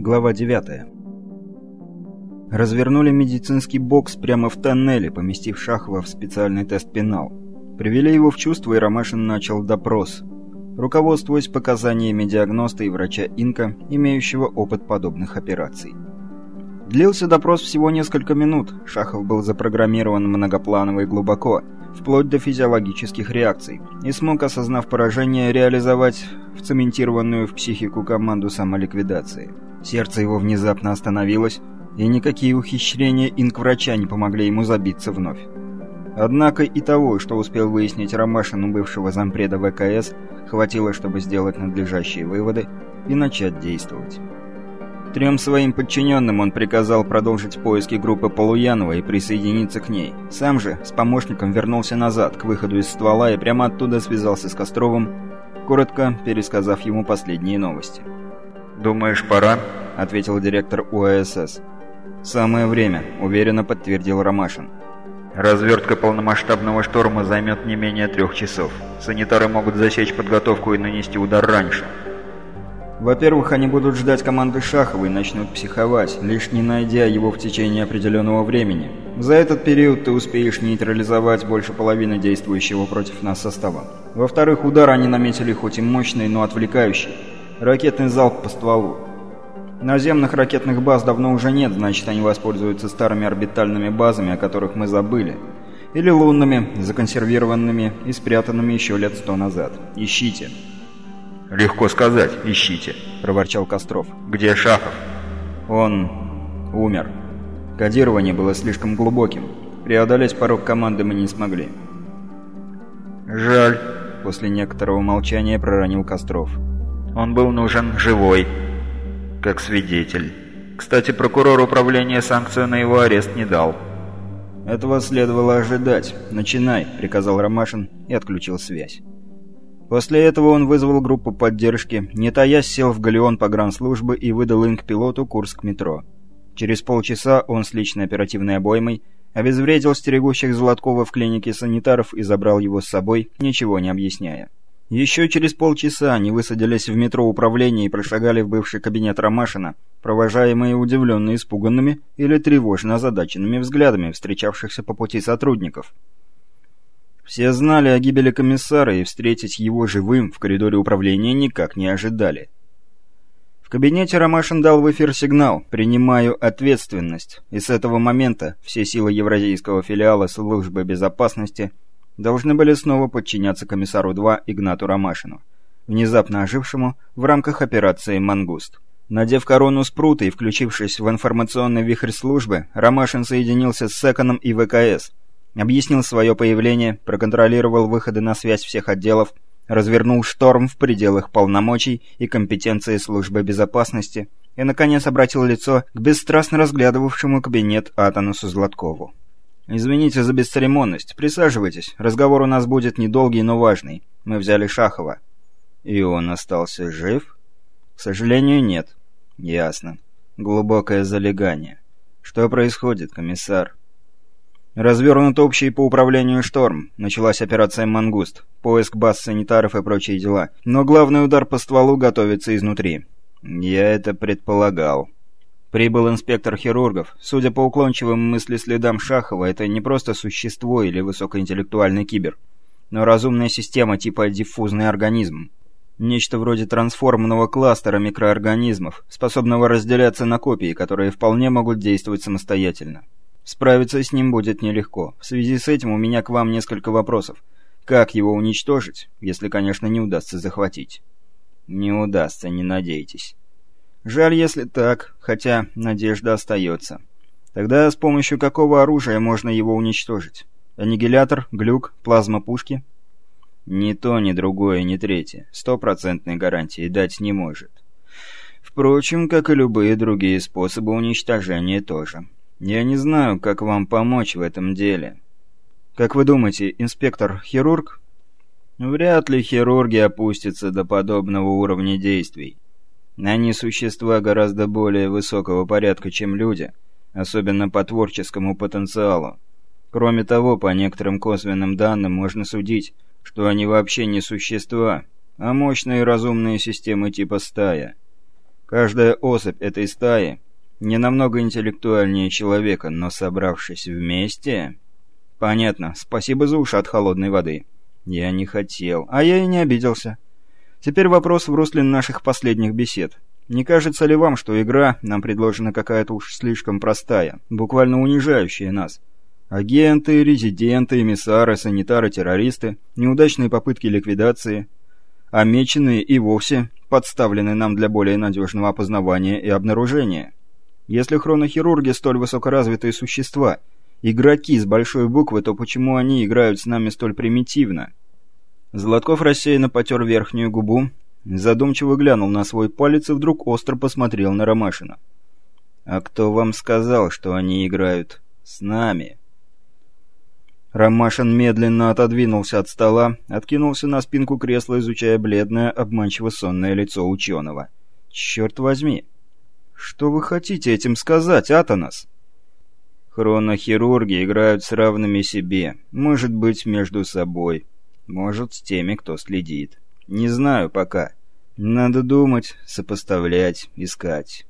Глава 9. Развернули медицинский бокс прямо в тоннеле, поместив Шахова в специальный тест-пенал. Привели его в чувство, и Ромашин начал допрос, руководствуясь показаниями диагноста и врача Инка, имеющего опыт подобных операций. Длился допрос всего несколько минут. Шахов был запрограммирован многопланово и глубоко, вплоть до физиологических реакций, и смог, осознав поражение, реализовать вцементированную в психику команду самоликвидации. Сердце его внезапно остановилось, и никакие ухищрения инк-врача не помогли ему забиться вновь. Однако и того, что успел выяснить Ромашин у бывшего зампреда ВКС, хватило, чтобы сделать надлежащие выводы и начать действовать. Трем своим подчиненным он приказал продолжить поиски группы Полуянова и присоединиться к ней. Сам же с помощником вернулся назад, к выходу из ствола и прямо оттуда связался с Костровым, коротко пересказав ему последние новости. «Думаешь, пора?» — ответил директор УАСС. «Самое время», — уверенно подтвердил Ромашин. «Развертка полномасштабного шторма займет не менее трех часов. Санитары могут засечь подготовку и нанести удар раньше». Во-первых, они будут ждать команды Шахова и начнут психовать, лишь не найдя его в течение определенного времени. За этот период ты успеешь нейтрализовать больше половины действующего против нас состава. Во-вторых, удар они наметили хоть и мощный, но отвлекающий. Ракетный залп по стволу. Наземных ракетных баз давно уже нет, значит они воспользуются старыми орбитальными базами, о которых мы забыли. Или лунными, законсервированными и спрятанными еще лет сто назад. Ищите. «Легко сказать, ищите», — проворчал Костров. «Где Шахов?» «Он... умер. Кодирование было слишком глубоким. Преодолеть порог команды мы не смогли». «Жаль», — после некоторого молчания проронил Костров. «Он был нужен живой, как свидетель. Кстати, прокурор управления санкцию на его арест не дал». «Этого следовало ожидать. Начинай», — приказал Ромашин и отключил связь. После этого он вызвал группу поддержки, не таясь сел в галеон погранслужбы и выдал инк-пилоту курс к метро. Через полчаса он с личной оперативной обоймой обезвредил стерегущих Золоткова в клинике санитаров и забрал его с собой, ничего не объясняя. Еще через полчаса они высадились в метро управления и прошагали в бывший кабинет Ромашина, провожаемые удивленно испуганными или тревожно озадаченными взглядами встречавшихся по пути сотрудников. Все знали о гибели комиссара и встретить его живым в коридоре управления никак не ожидали. В кабинете Ромашин дал в эфир сигнал «Принимаю ответственность», и с этого момента все силы евразийского филиала службы безопасности должны были снова подчиняться комиссару-2 Игнату Ромашину, внезапно ожившему в рамках операции «Мангуст». Надев корону спрута и включившись в информационный вихрь службы, Ромашин соединился с Секоном и ВКС – объяснил свое появление, проконтролировал выходы на связь всех отделов, развернул шторм в пределах полномочий и компетенции службы безопасности и, наконец, обратил лицо к бесстрастно разглядывавшему кабинет Атанусу Златкову. «Извините за бесцеремонность. Присаживайтесь. Разговор у нас будет недолгий, но важный. Мы взяли Шахова». «И он остался жив?» «К сожалению, нет». «Ясно. Глубокое залегание. Что происходит, комиссар?» Развернут общий по управлению «Шторм». Началась операция «Мангуст». Поиск баз санитаров и прочие дела. Но главный удар по стволу готовится изнутри. Я это предполагал. Прибыл инспектор хирургов. Судя по уклончивым мыслеследам Шахова, это не просто существо или высокоинтеллектуальный кибер, но разумная система типа диффузный организм. Нечто вроде трансформного кластера микроорганизмов, способного разделяться на копии, которые вполне могут действовать самостоятельно. Справиться с ним будет нелегко. В связи с этим у меня к вам несколько вопросов. Как его уничтожить, если, конечно, не удастся захватить? Не удастся, не надейтесь. Жаль, если так, хотя надежда остается. Тогда с помощью какого оружия можно его уничтожить? Аннигилятор, глюк, плазма пушки? Ни то, ни другое, ни третье. Стопроцентной гарантии дать не может. Впрочем, как и любые другие способы уничтожения тоже. Я не знаю, как вам помочь в этом деле. Как вы думаете, инспектор хирург? Вряд ли хирурги опустятся до подобного уровня действий. Они существа гораздо более высокого порядка, чем люди, особенно по творческому потенциалу. Кроме того, по некоторым косвенным данным можно судить, что они вообще не существа, а мощные разумные системы типа стая. Каждая особь этой стаи не намного интеллектуальнее человека, но собравшись вместе... Понятно. Спасибо за уши от холодной воды. Я не хотел. А я и не обиделся. Теперь вопрос в русле наших последних бесед. Не кажется ли вам, что игра нам предложена какая-то уж слишком простая, буквально унижающая нас? Агенты, резиденты, эмиссары, санитары, террористы, неудачные попытки ликвидации, а меченые и вовсе подставлены нам для более надежного опознавания и обнаружения. Если хронохирурги столь высокоразвитые существа, игроки с большой буквы, то почему они играют с нами столь примитивно? Золотков рассеянно потер верхнюю губу, задумчиво глянул на свой палец и вдруг остро посмотрел на Ромашина. «А кто вам сказал, что они играют с нами?» Ромашин медленно отодвинулся от стола, откинулся на спинку кресла, изучая бледное, обманчиво сонное лицо ученого. «Черт возьми! Что вы хотите этим сказать, Атанас?» «Хронохирурги играют с равными себе, может быть, между собой, может, с теми, кто следит. Не знаю пока. Надо думать, сопоставлять, искать».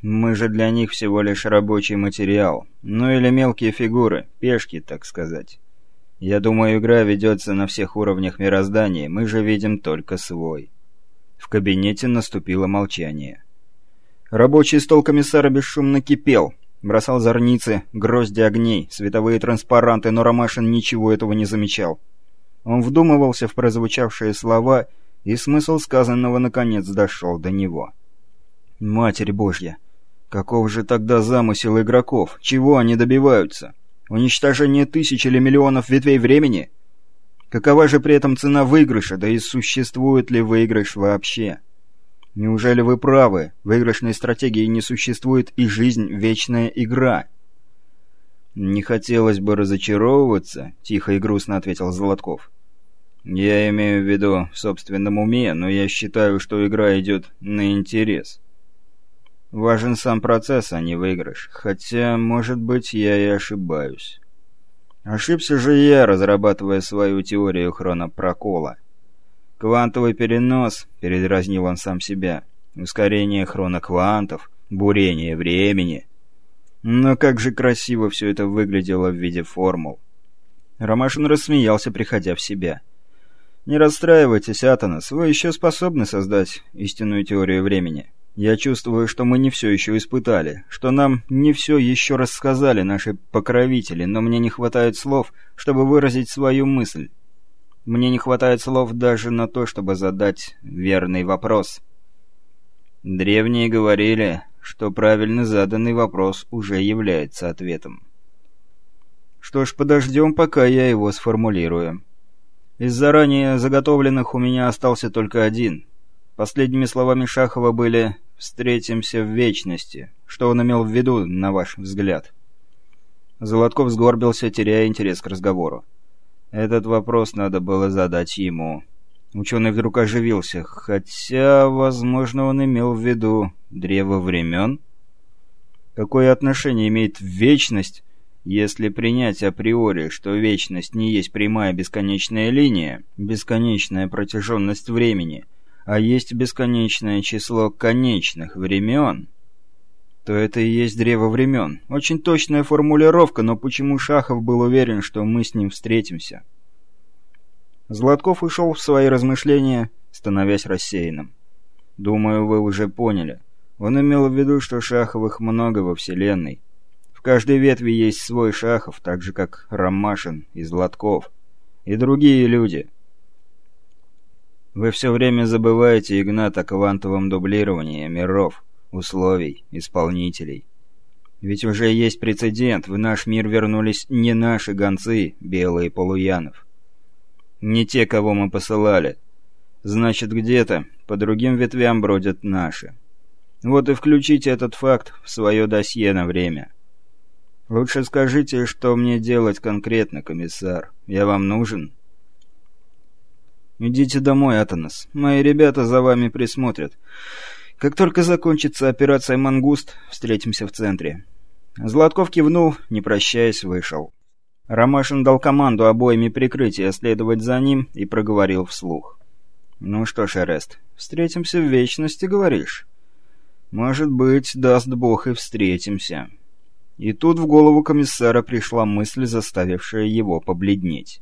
Мы же для них всего лишь рабочий материал. Ну или мелкие фигуры, пешки, так сказать. Я думаю, игра ведется на всех уровнях мироздания, мы же видим только свой. В кабинете наступило молчание. Рабочий стол комиссара бесшумно кипел, бросал зорницы, грозди огней, световые транспаранты, но Ромашин ничего этого не замечал. Он вдумывался в прозвучавшие слова, и смысл сказанного наконец дошел до него. «Матерь Божья! Каков же тогда замысел игроков? Чего они добиваются? Уничтожение тысяч или миллионов ветвей времени? Какова же при этом цена выигрыша, да и существует ли выигрыш вообще? Неужели вы правы, выигрышной стратегии не существует и жизнь вечная игра? Не хотелось бы разочаровываться, тихо и грустно ответил Золотков. Я имею в виду в собственном уме, но я считаю, что игра идет на интерес. Важен сам процесс, а не выигрыш. Хотя, может быть, я и ошибаюсь. Ошибся же я, разрабатывая свою теорию хронопрокола. Квантовый перенос, передразнил он сам себя. Ускорение хроноквантов, бурение времени. Но как же красиво все это выглядело в виде формул. Ромашин рассмеялся, приходя в себя. «Не расстраивайтесь, Атонос, вы еще способны создать истинную теорию времени. Я чувствую, что мы не все еще испытали, что нам не все еще рассказали наши покровители, но мне не хватает слов, чтобы выразить свою мысль. Мне не хватает слов даже на то, чтобы задать верный вопрос. Древние говорили, что правильно заданный вопрос уже является ответом. Что ж, подождем, пока я его сформулирую. Из заранее заготовленных у меня остался только один — Последними словами Шахова были «встретимся в вечности». Что он имел в виду, на ваш взгляд? Золотков сгорбился, теряя интерес к разговору. Этот вопрос надо было задать ему. Ученый вдруг оживился, хотя, возможно, он имел в виду древо времен. Какое отношение имеет вечность, если принять априори, что вечность не есть прямая бесконечная линия, бесконечная протяженность времени — а есть бесконечное число конечных времен, то это и есть древо времен. Очень точная формулировка, но почему Шахов был уверен, что мы с ним встретимся? Златков ушел в свои размышления, становясь рассеянным. Думаю, вы уже поняли. Он имел в виду, что Шаховых много во Вселенной. В каждой ветви есть свой Шахов, так же как Ромашин и Златков. И другие люди — вы все время забываете, Игнат, о квантовом дублировании миров, условий, исполнителей. Ведь уже есть прецедент, в наш мир вернулись не наши гонцы, белые полуянов. Не те, кого мы посылали. Значит, где-то по другим ветвям бродят наши. Вот и включите этот факт в свое досье на время. Лучше скажите, что мне делать конкретно, комиссар. Я вам нужен?» «Идите домой, Атанас. Мои ребята за вами присмотрят. Как только закончится операция «Мангуст», встретимся в центре». Златков кивнул, не прощаясь, вышел. Ромашин дал команду обоими прикрытия следовать за ним и проговорил вслух. «Ну что ж, Эрест, встретимся в вечности, говоришь?» «Может быть, даст бог и встретимся». И тут в голову комиссара пришла мысль, заставившая его побледнеть.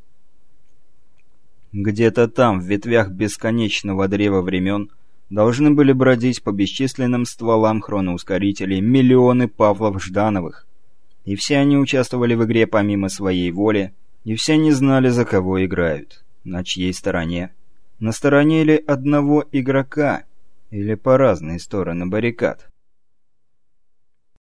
Где-то там, в ветвях бесконечного древа времен, должны были бродить по бесчисленным стволам хроноускорителей миллионы Павлов Ждановых. И все они участвовали в игре помимо своей воли, и все не знали, за кого играют, на чьей стороне. На стороне ли одного игрока, или по разные стороны баррикад.